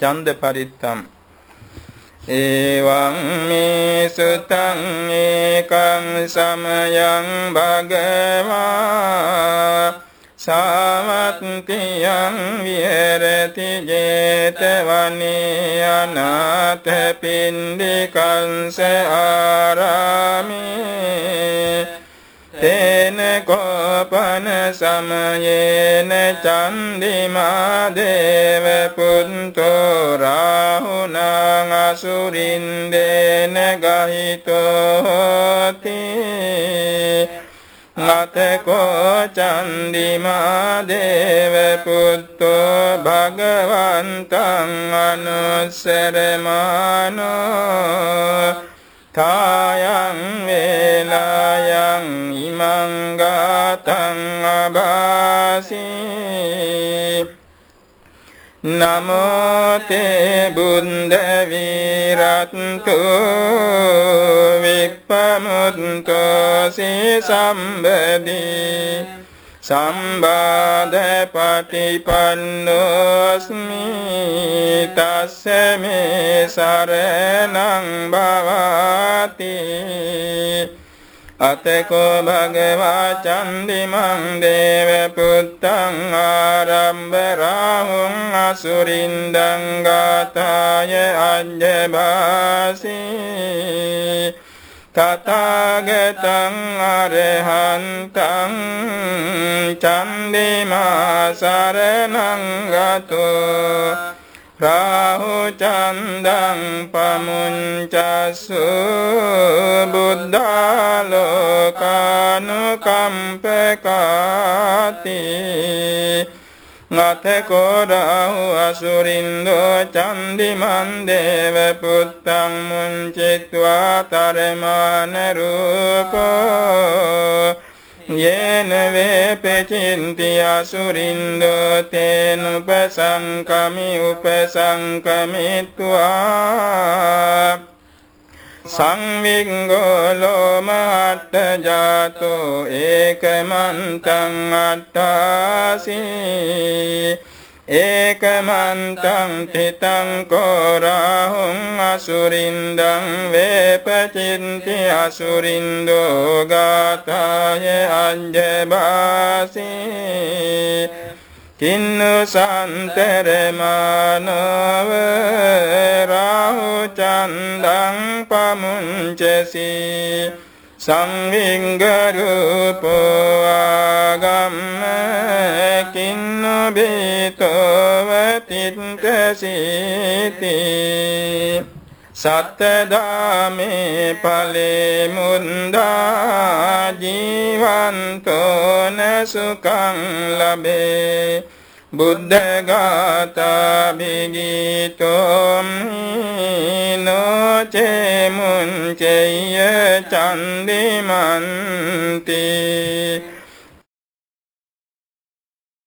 ඡන්ද පරිත්තම් එවං මේ සුතං ඒකං සමයං භගවා සාවත්තියං විහෙරති 제තවනේ අනාථ පින්ඩිකංස ආරාමේ තේන කෝපන සමයේන චන්දිමා දේව පුන්තෝ රාහුනං අසුරින්දේන ගහිතෝති. නතකෝ චන්දිමා දේව පුත්තෝ භගවන්තං අනුස්සරමානෝ. තායං වේලායන් ඉමං ගාතං අබාසී නමෝ තේ බුද්ධ විරත්තු විප්පමුත්තෝ සී සම්බදී। සම්බාධ පටිපන්නෝස්මි තස්ස මේ සරණං භවති। අතකෝ භගවා චන්දිමං දේව පුත්තං ආරම්භ රාහුං අසුරින්දං ගාතාය අජ්ජභාසී තථාගතං අරහන්තං චන්දිමා සරණං ගතෝ. රාහු චන්දං පමුංචස්සු බුද්ධාලෝකානුකම්පකාති නතකෝරාහු අසුරින්දෝ චන්දිමන් දේව පුත්තං මුංචිත්වා තරමාන රූපෝ යේන වේපචින්ති අසුරින්දෝ තේනුපසංකමි උපසංකමිත්වා සංවිංගෝ ලෝමහට්ට ජාතෝ ඒකමන්තං අට්ඨාසී ඒකමන්තං තිතං කෝරාහුං අසුරින්දං වේපචින්ති අසුරින්දෝ ගාථාය අඤ්ජබාසී කින්නු සන්තරමානව රාහු චන්දං පමුංචසි. සංවිංගරූපෝ ආගම්ම කින්නු බීතව තිත්තසීති සත්තදාමේ ඵලේ මුන්දා ජීවන්තෝන සුඛං ලබේ. බුද්ධ ගාථා බිගීතෝ නොචේ මුංචේය චන්දිමන්ති.